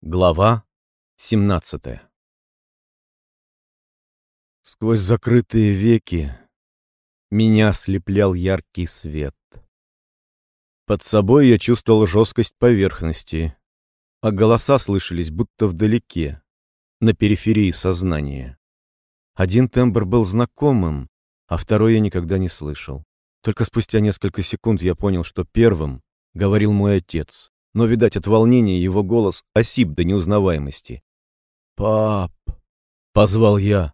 Глава 17 Сквозь закрытые веки меня ослеплял яркий свет. Под собой я чувствовал жесткость поверхности, а голоса слышались будто вдалеке, на периферии сознания. Один тембр был знакомым, а второй я никогда не слышал. Только спустя несколько секунд я понял, что первым говорил мой отец но, видать, от волнения его голос осип до неузнаваемости. «Пап!» — позвал я.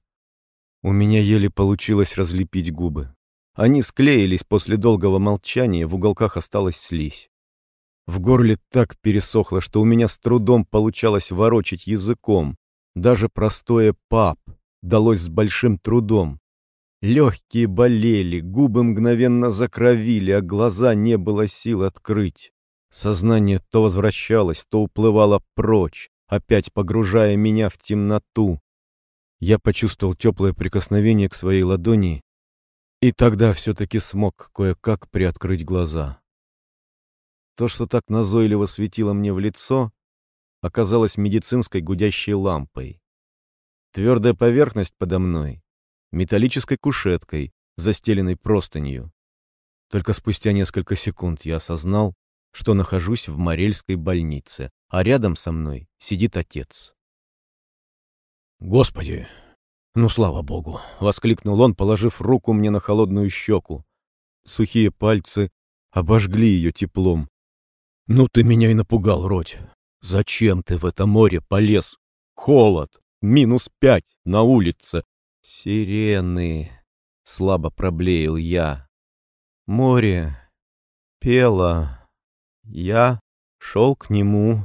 У меня еле получилось разлепить губы. Они склеились после долгого молчания, в уголках осталась слизь. В горле так пересохло, что у меня с трудом получалось ворочить языком. Даже простое «пап» далось с большим трудом. Легкие болели, губы мгновенно закровили, а глаза не было сил открыть. Сознание то возвращалось, то уплывало прочь, опять погружая меня в темноту. Я почувствовал теплое прикосновение к своей ладони, и тогда все-таки смог кое-как приоткрыть глаза. То, что так назойливо светило мне в лицо, оказалось медицинской гудящей лампой. Твердая поверхность подо мной — металлической кушеткой, застеленной простынью. Только спустя несколько секунд я осознал, что нахожусь в Морельской больнице, а рядом со мной сидит отец. «Господи! Ну, слава богу!» — воскликнул он, положив руку мне на холодную щеку. Сухие пальцы обожгли ее теплом. «Ну ты меня и напугал, Родь! Зачем ты в это море полез? Холод! Минус пять на улице! Сирены!» — слабо проблеял я. «Море пело!» Я шел к нему.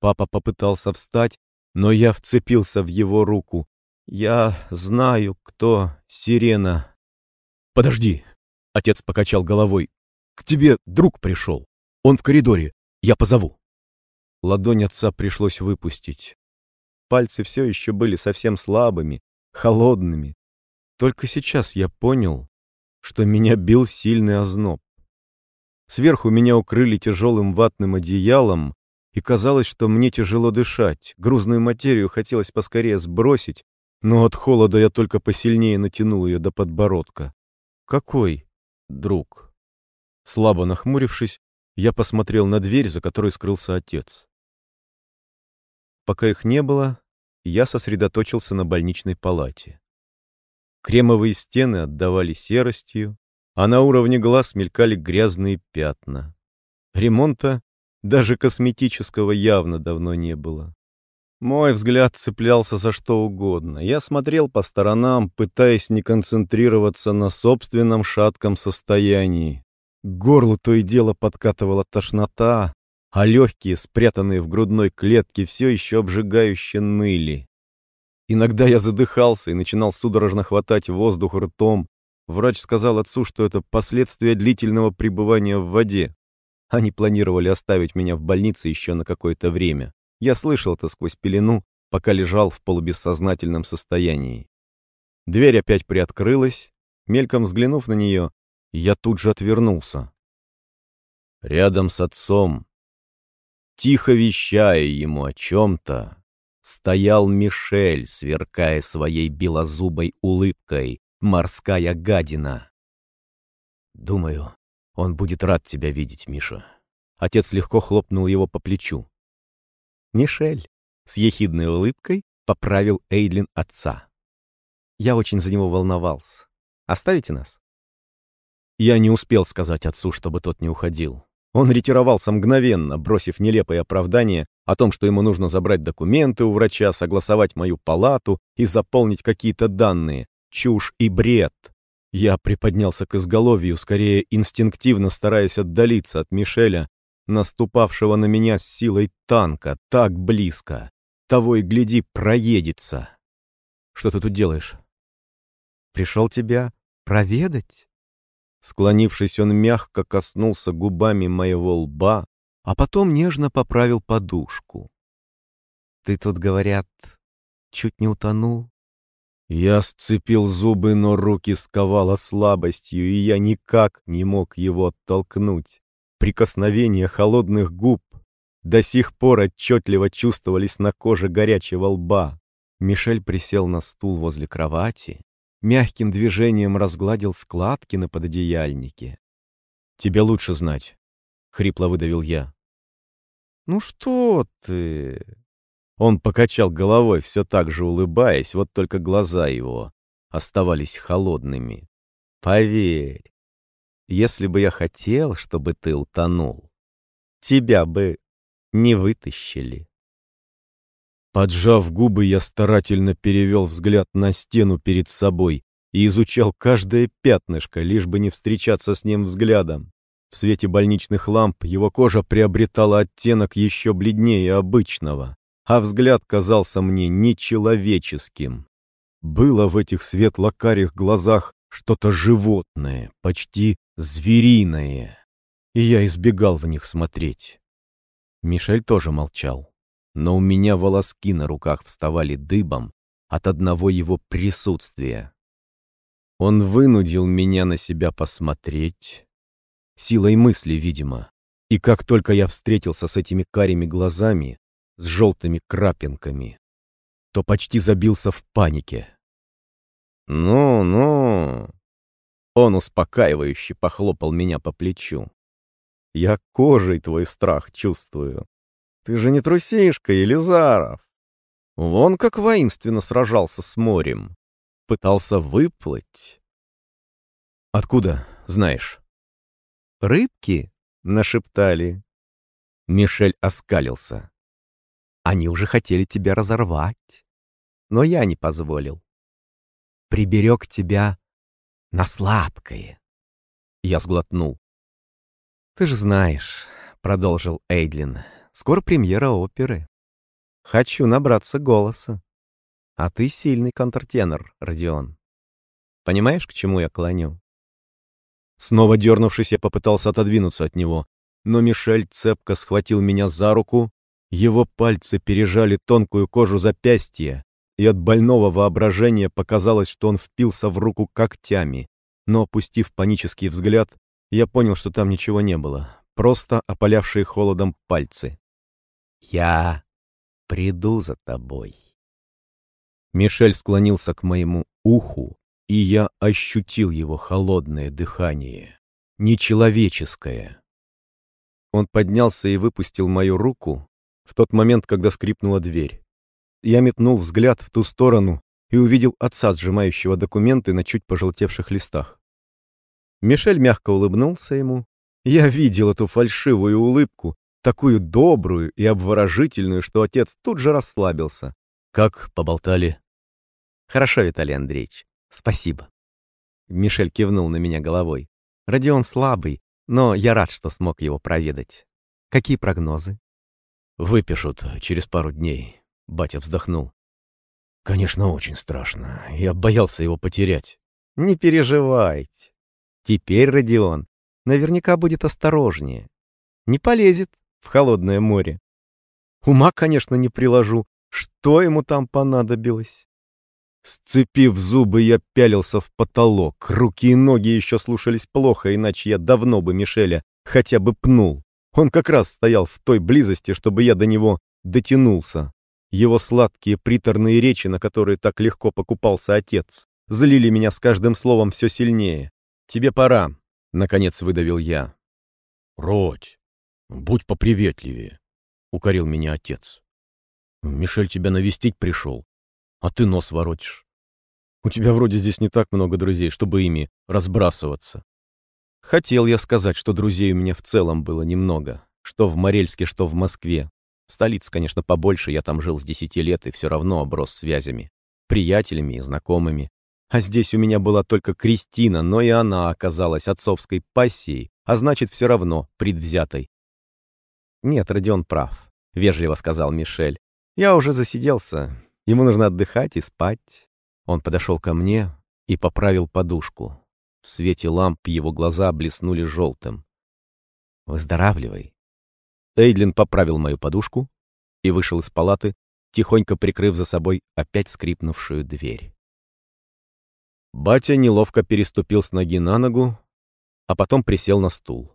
Папа попытался встать, но я вцепился в его руку. Я знаю, кто сирена. Подожди, отец покачал головой. К тебе друг пришел. Он в коридоре. Я позову. Ладонь отца пришлось выпустить. Пальцы все еще были совсем слабыми, холодными. Только сейчас я понял, что меня бил сильный озноб. Сверху меня укрыли тяжелым ватным одеялом, и казалось, что мне тяжело дышать. Грузную материю хотелось поскорее сбросить, но от холода я только посильнее натянул ее до подбородка. «Какой друг?» Слабо нахмурившись, я посмотрел на дверь, за которой скрылся отец. Пока их не было, я сосредоточился на больничной палате. Кремовые стены отдавали серостью, а на уровне глаз мелькали грязные пятна. Ремонта, даже косметического, явно давно не было. Мой взгляд цеплялся за что угодно. Я смотрел по сторонам, пытаясь не концентрироваться на собственном шатком состоянии. К горлу то и дело подкатывала тошнота, а легкие, спрятанные в грудной клетке, все еще обжигающе ныли. Иногда я задыхался и начинал судорожно хватать воздух ртом, Врач сказал отцу, что это последствия длительного пребывания в воде. Они планировали оставить меня в больнице еще на какое-то время. Я слышал это сквозь пелену, пока лежал в полубессознательном состоянии. Дверь опять приоткрылась. Мельком взглянув на нее, я тут же отвернулся. Рядом с отцом, тихо вещая ему о чем-то, стоял Мишель, сверкая своей белозубой улыбкой, морская гадина. Думаю, он будет рад тебя видеть, Миша. Отец легко хлопнул его по плечу. Мишель с ехидной улыбкой поправил Эйдлин отца. Я очень за него волновался. Оставите нас? Я не успел сказать отцу, чтобы тот не уходил. Он ретировался мгновенно, бросив нелепое оправдание о том, что ему нужно забрать документы у врача, согласовать мою палату и заполнить какие-то данные, чушь и бред. Я приподнялся к изголовью, скорее инстинктивно стараясь отдалиться от Мишеля, наступавшего на меня с силой танка, так близко. Того и гляди, проедется. Что ты тут делаешь? Пришел тебя проведать? Склонившись, он мягко коснулся губами моего лба, а потом нежно поправил подушку. Ты тут, говорят, чуть не утонул? Я сцепил зубы, но руки сковало слабостью, и я никак не мог его оттолкнуть. Прикосновение холодных губ до сих пор отчетливо чувствовались на коже горячего лба. Мишель присел на стул возле кровати, мягким движением разгладил складки на пододеяльнике. «Тебе лучше знать», — хрипло выдавил я. «Ну что ты?» Он покачал головой, все так же улыбаясь, вот только глаза его оставались холодными. «Поверь, если бы я хотел, чтобы ты утонул, тебя бы не вытащили». Поджав губы, я старательно перевел взгляд на стену перед собой и изучал каждое пятнышко, лишь бы не встречаться с ним взглядом. В свете больничных ламп его кожа приобретала оттенок еще бледнее обычного, а взгляд казался мне нечеловеческим. Было в этих светло-карих глазах что-то животное, почти звериное, и я избегал в них смотреть. Мишель тоже молчал но у меня волоски на руках вставали дыбом от одного его присутствия. Он вынудил меня на себя посмотреть, силой мысли, видимо, и как только я встретился с этими карими глазами, с желтыми крапинками, то почти забился в панике. «Ну-ну!» Он успокаивающе похлопал меня по плечу. «Я кожей твой страх чувствую. Ты же не трусишка, Елизаров. Вон как воинственно сражался с морем. Пытался выплыть. Откуда, знаешь? Рыбки нашептали. Мишель оскалился. Они уже хотели тебя разорвать, но я не позволил. Приберег тебя на сладкое. Я сглотнул. «Ты же знаешь», — продолжил Эйдлин, Скоро премьера оперы. Хочу набраться голоса. А ты сильный контртенор, Родион. Понимаешь, к чему я клоню?» Снова дернувшись, я попытался отодвинуться от него, но Мишель цепко схватил меня за руку, его пальцы пережали тонкую кожу запястья, и от больного воображения показалось, что он впился в руку когтями, но, опустив панический взгляд, я понял, что там ничего не было, просто опалявшие холодом пальцы. Я приду за тобой. Мишель склонился к моему уху, и я ощутил его холодное дыхание, нечеловеческое. Он поднялся и выпустил мою руку в тот момент, когда скрипнула дверь. Я метнул взгляд в ту сторону и увидел отца, сжимающего документы на чуть пожелтевших листах. Мишель мягко улыбнулся ему. Я видел эту фальшивую улыбку, такую добрую и обворожительную, что отец тут же расслабился. «Как поболтали?» «Хорошо, Виталий Андреевич. Спасибо». Мишель кивнул на меня головой. «Родион слабый, но я рад, что смог его проведать. Какие прогнозы?» «Выпишут через пару дней», — батя вздохнул. «Конечно, очень страшно. Я боялся его потерять». «Не переживайте. Теперь Родион наверняка будет осторожнее. Не полезет в холодное море. Ума, конечно, не приложу, что ему там понадобилось. Сцепив зубы, я пялился в потолок. Руки и ноги еще слушались плохо, иначе я давно бы Мишеля хотя бы пнул. Он как раз стоял в той близости, чтобы я до него дотянулся. Его сладкие приторные речи, на которые так легко покупался отец, злили меня с каждым словом все сильнее. «Тебе пора», — наконец выдавил я. «Родь, «Будь поприветливее», — укорил меня отец. «Мишель тебя навестить пришел, а ты нос воротишь. У тебя вроде здесь не так много друзей, чтобы ими разбрасываться». Хотел я сказать, что друзей у меня в целом было немного, что в Морельске, что в Москве. Столица, конечно, побольше, я там жил с десяти лет и все равно оброс связями, приятелями и знакомыми. А здесь у меня была только Кристина, но и она оказалась отцовской пассией, а значит, все равно предвзятой. «Нет, Родион прав», — вежливо сказал Мишель. «Я уже засиделся. Ему нужно отдыхать и спать». Он подошел ко мне и поправил подушку. В свете ламп его глаза блеснули желтым. «Выздоравливай». Эйдлин поправил мою подушку и вышел из палаты, тихонько прикрыв за собой опять скрипнувшую дверь. Батя неловко переступил с ноги на ногу, а потом присел на стул.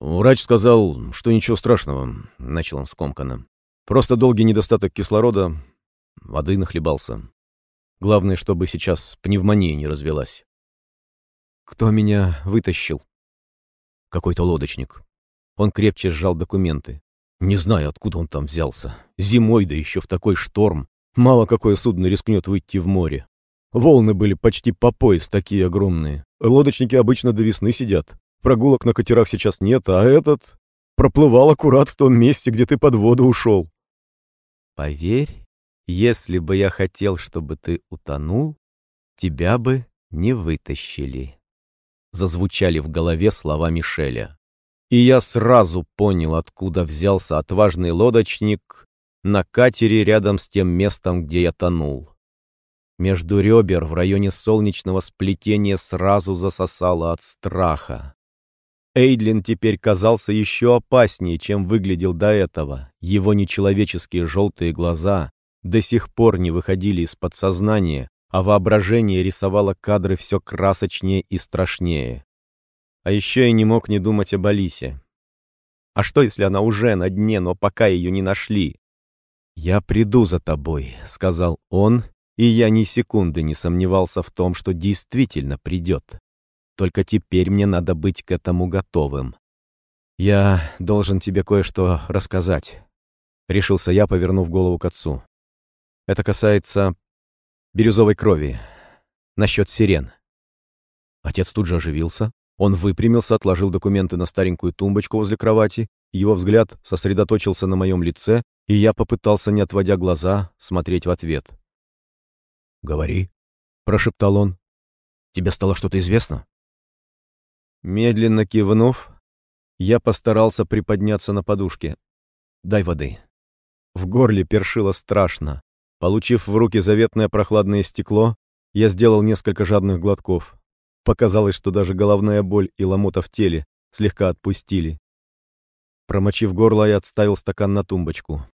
Врач сказал, что ничего страшного, начал он скомканно. Просто долгий недостаток кислорода, воды нахлебался. Главное, чтобы сейчас пневмония не развелась. Кто меня вытащил? Какой-то лодочник. Он крепче сжал документы. Не знаю, откуда он там взялся. Зимой, да еще в такой шторм. Мало какое судно рискнет выйти в море. Волны были почти по пояс, такие огромные. Лодочники обычно до весны сидят. Прогулок на катерах сейчас нет, а этот проплывал аккурат в том месте, где ты под воду ушел. Поверь, если бы я хотел, чтобы ты утонул, тебя бы не вытащили. Зазвучали в голове слова Мишеля. И я сразу понял, откуда взялся отважный лодочник на катере рядом с тем местом, где я тонул. Между ребер в районе солнечного сплетения сразу засосало от страха. Эйдлин теперь казался еще опаснее, чем выглядел до этого. Его нечеловеческие желтые глаза до сих пор не выходили из подсознания, а воображение рисовало кадры все красочнее и страшнее. А еще я не мог не думать об Алисе. А что, если она уже на дне, но пока ее не нашли? «Я приду за тобой», — сказал он, и я ни секунды не сомневался в том, что действительно придет. Только теперь мне надо быть к этому готовым. «Я должен тебе кое-что рассказать», — решился я, повернув голову к отцу. «Это касается бирюзовой крови, насчет сирен». Отец тут же оживился, он выпрямился, отложил документы на старенькую тумбочку возле кровати, его взгляд сосредоточился на моем лице, и я попытался, не отводя глаза, смотреть в ответ. «Говори», — прошептал он. «Тебе стало что-то известно?» Медленно кивнув, я постарался приподняться на подушке. «Дай воды». В горле першило страшно. Получив в руки заветное прохладное стекло, я сделал несколько жадных глотков. Показалось, что даже головная боль и ломота в теле слегка отпустили. Промочив горло, я отставил стакан на тумбочку.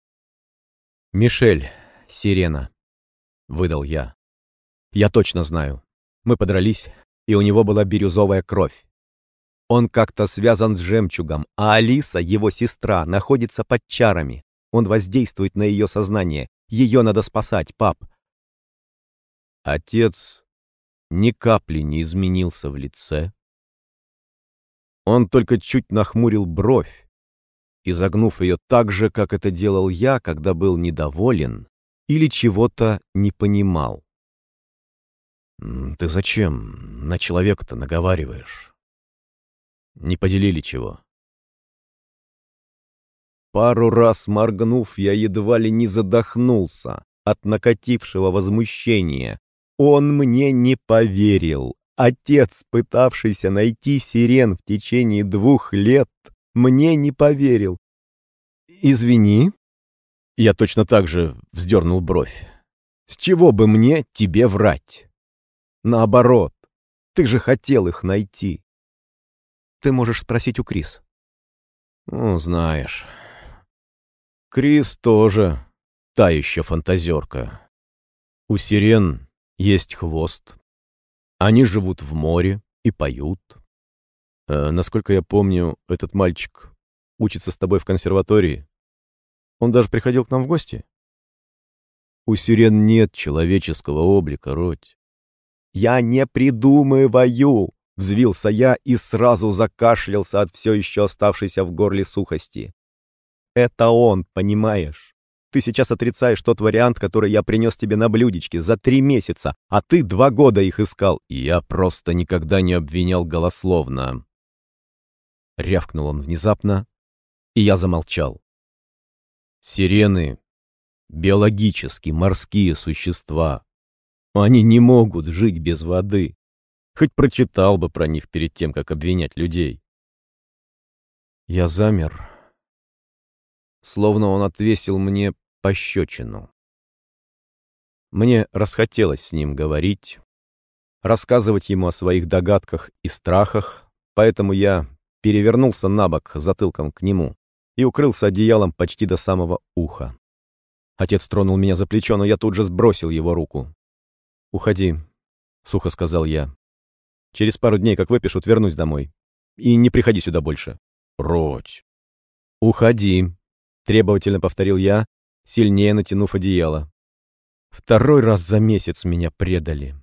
«Мишель, сирена», — выдал я. «Я точно знаю. Мы подрались, и у него была бирюзовая кровь. Он как-то связан с жемчугом, а Алиса, его сестра, находится под чарами. Он воздействует на ее сознание. Ее надо спасать, пап. Отец ни капли не изменился в лице. Он только чуть нахмурил бровь, изогнув ее так же, как это делал я, когда был недоволен или чего-то не понимал. «Ты зачем на человека-то наговариваешь?» Не поделили чего. Пару раз моргнув, я едва ли не задохнулся от накатившего возмущения. Он мне не поверил. Отец, пытавшийся найти сирен в течение двух лет, мне не поверил. «Извини». Я точно так же вздернул бровь. «С чего бы мне тебе врать?» «Наоборот, ты же хотел их найти. Ты можешь спросить у Крис. Ну, знаешь. Крис тоже та еще фантазерка. У сирен есть хвост. Они живут в море и поют. Э, насколько я помню, этот мальчик учится с тобой в консерватории. Он даже приходил к нам в гости. У сирен нет человеческого облика, Родь. Я не придумываю. Взвился я и сразу закашлялся от все еще оставшейся в горле сухости. «Это он, понимаешь? Ты сейчас отрицаешь тот вариант, который я принес тебе на блюдечке за три месяца, а ты два года их искал, и я просто никогда не обвинял голословно». Рявкнул он внезапно, и я замолчал. Сирены — биологически морские существа. Они не могут жить без воды. Хоть прочитал бы про них перед тем, как обвинять людей. Я замер, словно он отвесил мне пощечину. Мне расхотелось с ним говорить, рассказывать ему о своих догадках и страхах, поэтому я перевернулся на бок затылком к нему и укрылся одеялом почти до самого уха. Отец тронул меня за плечо, но я тут же сбросил его руку. «Уходи», — сухо сказал я. Через пару дней, как выпишут, вернусь домой. И не приходи сюда больше. Родь. Уходи, требовательно повторил я, сильнее натянув одеяло. Второй раз за месяц меня предали.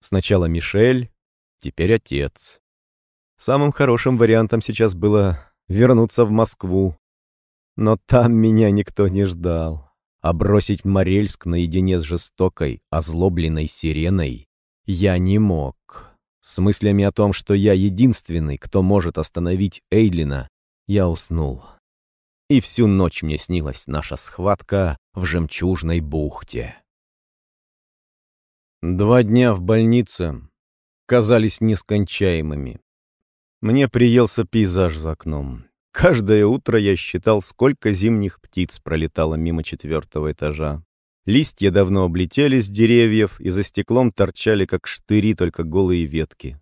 Сначала Мишель, теперь отец. Самым хорошим вариантом сейчас было вернуться в Москву. Но там меня никто не ждал. А бросить Морельск наедине с жестокой, озлобленной сиреной я не мог. С мыслями о том, что я единственный, кто может остановить Эйлина, я уснул. И всю ночь мне снилась наша схватка в жемчужной бухте. Два дня в больнице казались нескончаемыми. Мне приелся пейзаж за окном. Каждое утро я считал, сколько зимних птиц пролетало мимо четвертого этажа. Листья давно облетели с деревьев, и за стеклом торчали, как штыри, только голые ветки.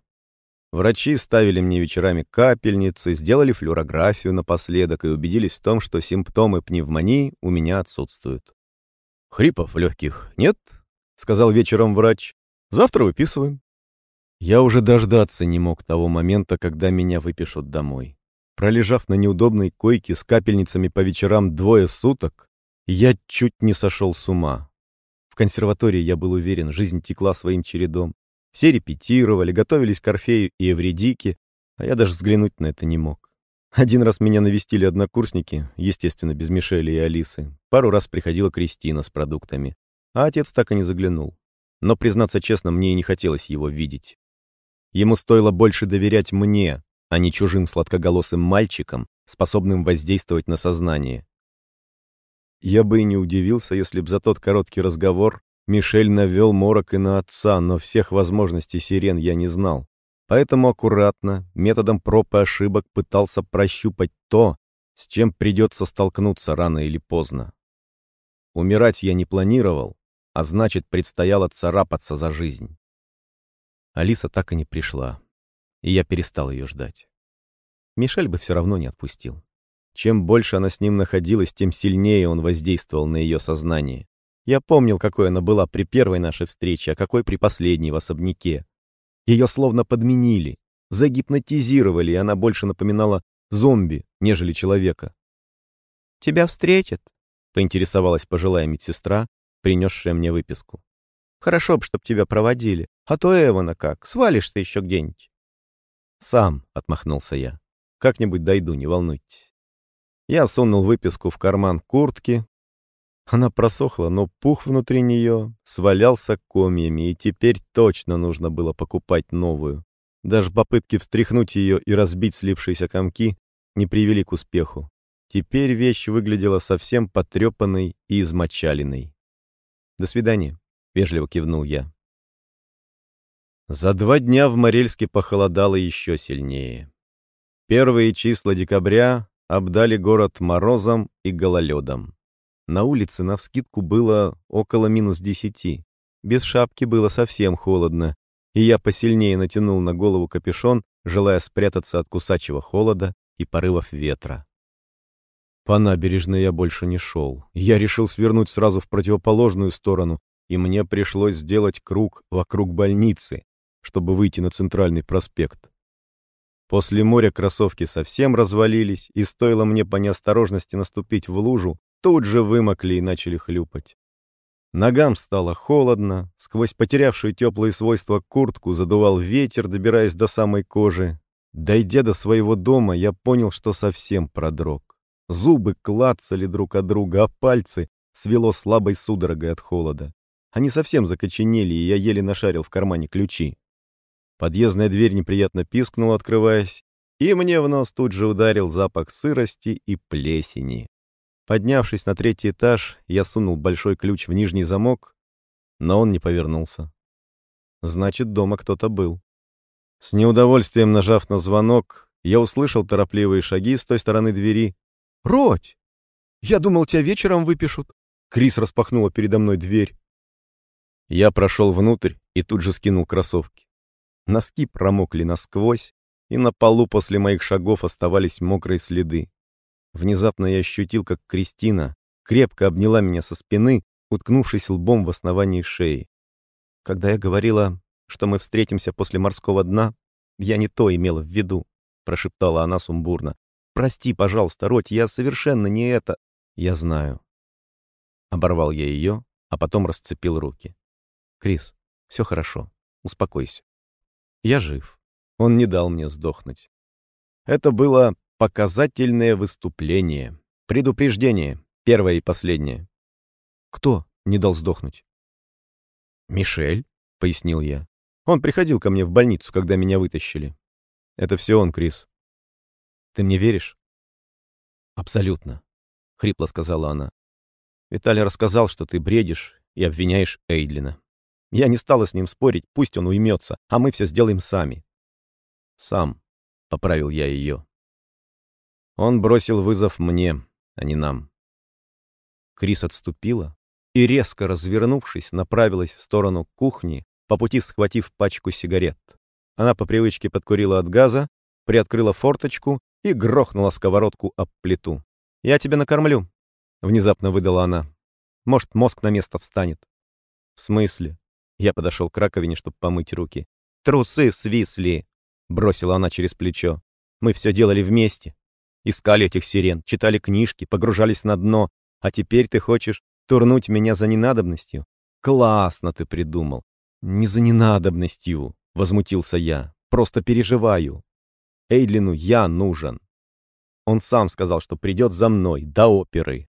Врачи ставили мне вечерами капельницы, сделали флюорографию напоследок и убедились в том, что симптомы пневмонии у меня отсутствуют. «Хрипов легких нет?» — сказал вечером врач. «Завтра выписываем». Я уже дождаться не мог того момента, когда меня выпишут домой. Пролежав на неудобной койке с капельницами по вечерам двое суток, я чуть не сошел с ума. В консерватории я был уверен, жизнь текла своим чередом. Все репетировали, готовились к Орфею и Эвредике, а я даже взглянуть на это не мог. Один раз меня навестили однокурсники, естественно, без Мишели и Алисы. Пару раз приходила Кристина с продуктами. А отец так и не заглянул. Но, признаться честно, мне и не хотелось его видеть. Ему стоило больше доверять мне, а не чужим сладкоголосым мальчикам, способным воздействовать на сознание. Я бы и не удивился, если б за тот короткий разговор Мишель навел морок и на отца, но всех возможностей сирен я не знал. Поэтому аккуратно, методом проб и ошибок пытался прощупать то, с чем придется столкнуться рано или поздно. Умирать я не планировал, а значит, предстояло царапаться за жизнь. Алиса так и не пришла, и я перестал ее ждать. Мишель бы все равно не отпустил. Чем больше она с ним находилась, тем сильнее он воздействовал на ее сознание. Я помнил, какой она была при первой нашей встрече, а какой при последней в особняке. Ее словно подменили, загипнотизировали, и она больше напоминала зомби, нежели человека. «Тебя встретят?» — поинтересовалась пожилая медсестра, принесшая мне выписку. «Хорошо бы, чтоб тебя проводили, а то Эвана как, свалишься еще где-нибудь». «Сам», — отмахнулся я, — «как-нибудь дойду, не волнуйтесь». Я сунул выписку в карман куртки, она просохла, но пух внутри нее свалялся комьями, и теперь точно нужно было покупать новую. Даже попытки встряхнуть ее и разбить слипшиеся комки не привели к успеху. Теперь вещь выглядела совсем потрепанной и измочаленной. «До свидания», — вежливо кивнул я. За два дня в Морельске похолодало еще сильнее. Первые числа декабря обдали город морозом и гололедом. На улице навскидку было около минус десяти. Без шапки было совсем холодно, и я посильнее натянул на голову капюшон, желая спрятаться от кусачего холода и порывов ветра. По набережной я больше не шел. Я решил свернуть сразу в противоположную сторону, и мне пришлось сделать круг вокруг больницы, чтобы выйти на центральный проспект. После моря кроссовки совсем развалились, и стоило мне по неосторожности наступить в лужу, тут же вымокли и начали хлюпать. Ногам стало холодно, сквозь потерявшую теплые свойства куртку задувал ветер, добираясь до самой кожи. Дойдя до своего дома, я понял, что совсем продрог. Зубы клацали друг от друга, а пальцы свело слабой судорогой от холода. Они совсем закоченели, и я еле нашарил в кармане ключи. Подъездная дверь неприятно пискнула, открываясь, и мне в нос тут же ударил запах сырости и плесени. Поднявшись на третий этаж, я сунул большой ключ в нижний замок, но он не повернулся. Значит, дома кто-то был. С неудовольствием нажав на звонок, я услышал торопливые шаги с той стороны двери. «Родь! Я думал, тебя вечером выпишут!» Крис распахнула передо мной дверь. Я прошел внутрь и тут же скинул кроссовки. Носки промокли насквозь, и на полу после моих шагов оставались мокрые следы. Внезапно я ощутил, как Кристина крепко обняла меня со спины, уткнувшись лбом в основании шеи. Когда я говорила, что мы встретимся после морского дна, я не то имела в виду, прошептала она сумбурно. прости, пожалуйста, Роть, я совершенно не это...» «Я знаю». Оборвал я ее, а потом расцепил руки. «Крис, все хорошо. Успокойся. Я жив. Он не дал мне сдохнуть. Это было показательное выступление. Предупреждение. Первое и последнее. Кто не дал сдохнуть? «Мишель», — пояснил я. «Он приходил ко мне в больницу, когда меня вытащили. Это все он, Крис. Ты мне веришь?» «Абсолютно», — хрипло сказала она. «Виталий рассказал, что ты бредишь и обвиняешь Эйдлина. Я не стала с ним спорить, пусть он уймется, а мы все сделаем сами». «Сам», — поправил я ее. Он бросил вызов мне, а не нам. Крис отступила и, резко развернувшись, направилась в сторону кухни, по пути схватив пачку сигарет. Она по привычке подкурила от газа, приоткрыла форточку и грохнула сковородку об плиту. «Я тебя накормлю», — внезапно выдала она. «Может, мозг на место встанет». «В смысле?» Я подошел к раковине, чтобы помыть руки. «Трусы свисли!» — бросила она через плечо. «Мы все делали вместе. Искали этих сирен, читали книжки, погружались на дно. А теперь ты хочешь турнуть меня за ненадобностью? Классно ты придумал. Не за ненадобностью, возмутился я. Просто переживаю. Эйдлину я нужен. Он сам сказал, что придет за мной, до оперы.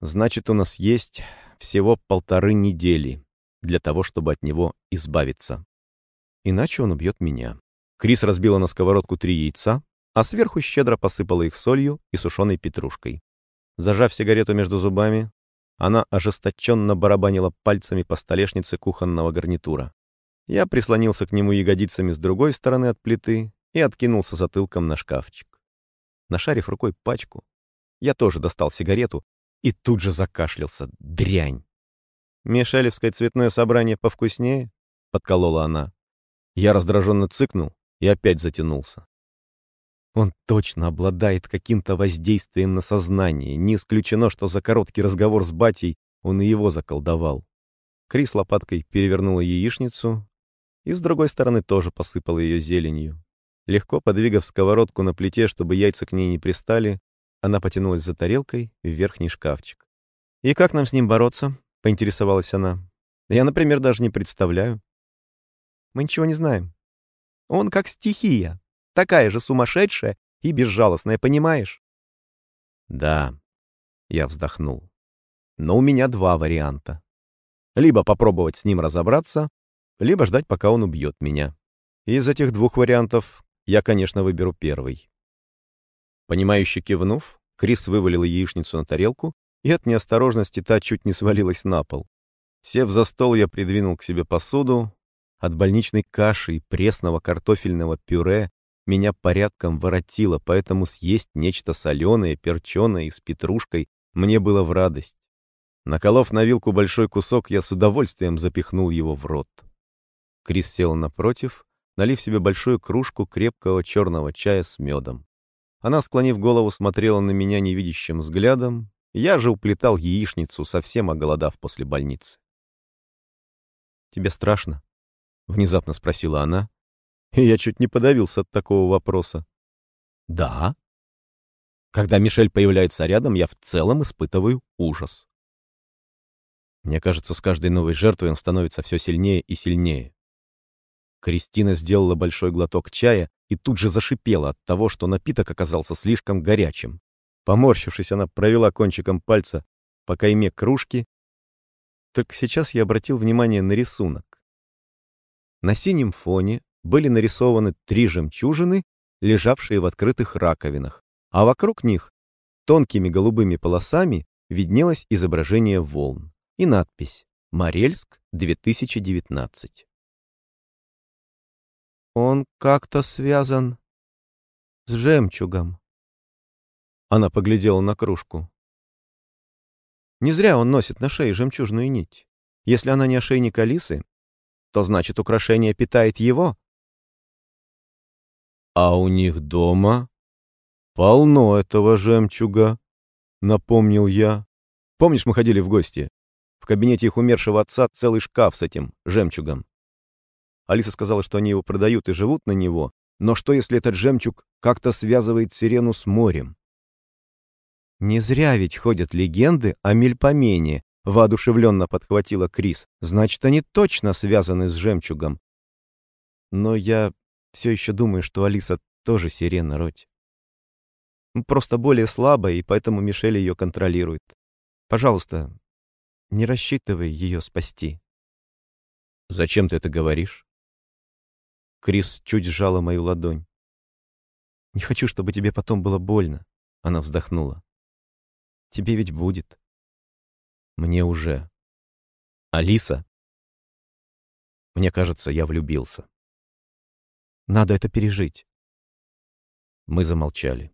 Значит, у нас есть всего полторы недели для того, чтобы от него избавиться. Иначе он убьет меня. Крис разбила на сковородку три яйца, а сверху щедро посыпала их солью и сушеной петрушкой. Зажав сигарету между зубами, она ожесточенно барабанила пальцами по столешнице кухонного гарнитура. Я прислонился к нему ягодицами с другой стороны от плиты и откинулся затылком на шкафчик. Нашарив рукой пачку, я тоже достал сигарету и тут же закашлялся. Дрянь! «Мишелевское цветное собрание повкуснее?» — подколола она. Я раздраженно цыкнул и опять затянулся. Он точно обладает каким-то воздействием на сознание. Не исключено, что за короткий разговор с батей он и его заколдовал. Крис лопаткой перевернула яичницу и с другой стороны тоже посыпала ее зеленью. Легко подвигав сковородку на плите, чтобы яйца к ней не пристали, она потянулась за тарелкой в верхний шкафчик. «И как нам с ним бороться?» — поинтересовалась она. «Я, например, даже не представляю». «Мы ничего не знаем. Он как стихия, Такая же сумасшедшая и безжалостная, понимаешь? Да, я вздохнул. Но у меня два варианта. Либо попробовать с ним разобраться, либо ждать, пока он убьет меня. Из этих двух вариантов я, конечно, выберу первый. Понимающе кивнув, Крис вывалил яичницу на тарелку, и от неосторожности та чуть не свалилась на пол. Сев за стол, я придвинул к себе посуду. От больничной каши и пресного картофельного пюре меня порядком воротило, поэтому съесть нечто соленое, перченое и с петрушкой мне было в радость. Наколов на вилку большой кусок, я с удовольствием запихнул его в рот. Крис сел напротив, налив себе большую кружку крепкого черного чая с медом. Она, склонив голову, смотрела на меня невидящим взглядом. Я же уплетал яичницу, совсем оголодав после больницы. «Тебе страшно?» — внезапно спросила она, я чуть не подавился от такого вопроса. Да. Когда Мишель появляется рядом, я в целом испытываю ужас. Мне кажется, с каждой новой жертвой он становится все сильнее и сильнее. Кристина сделала большой глоток чая и тут же зашипела от того, что напиток оказался слишком горячим. Поморщившись, она провела кончиком пальца по кайме кружки. Так сейчас я обратил внимание на рисунок. На синем фоне были нарисованы три жемчужины, лежавшие в открытых раковинах, а вокруг них тонкими голубыми полосами виднелось изображение волн и надпись «Морельск, 2019». «Он как-то связан с жемчугом». Она поглядела на кружку. Не зря он носит на шее жемчужную нить. Если она не ошейник Алисы, то значит украшение питает его, а у них дома полно этого жемчуга, напомнил я. Помнишь, мы ходили в гости? В кабинете их умершего отца целый шкаф с этим жемчугом. Алиса сказала, что они его продают и живут на него, но что, если этот жемчуг как-то связывает сирену с морем? Не зря ведь ходят легенды о Мельпомене, воодушевленно подхватила Крис. Значит, они точно связаны с жемчугом. Но я все еще думаю, что Алиса тоже сирена, Роть. Просто более слабая, и поэтому Мишель ее контролирует. Пожалуйста, не рассчитывай ее спасти. Зачем ты это говоришь? Крис чуть сжала мою ладонь. Не хочу, чтобы тебе потом было больно. Она вздохнула. Тебе ведь будет. Мне уже. Алиса? Мне кажется, я влюбился. Надо это пережить. Мы замолчали.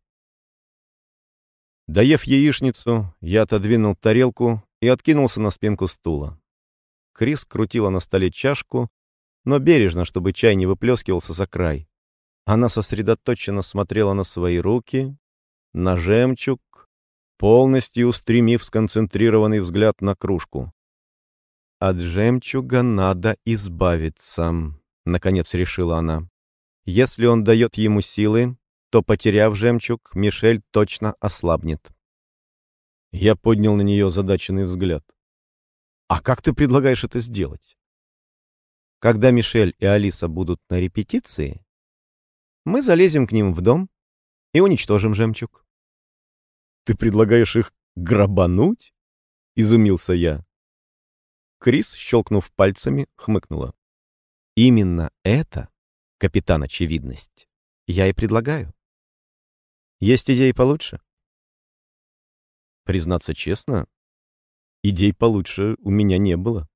Доев яичницу, я отодвинул тарелку и откинулся на спинку стула. Крис крутила на столе чашку, но бережно, чтобы чай не выплескивался за край. Она сосредоточенно смотрела на свои руки, на жемчуг, полностью устремив сконцентрированный взгляд на кружку. «От жемчуга надо избавиться», — наконец решила она. «Если он дает ему силы, то, потеряв жемчуг, Мишель точно ослабнет». Я поднял на нее задаченный взгляд. «А как ты предлагаешь это сделать?» «Когда Мишель и Алиса будут на репетиции, мы залезем к ним в дом и уничтожим жемчуг». «Ты предлагаешь их грабануть?» — изумился я. Крис, щелкнув пальцами, хмыкнула. «Именно это, капитан Очевидность, я и предлагаю. Есть идеи получше?» Признаться честно, идей получше у меня не было.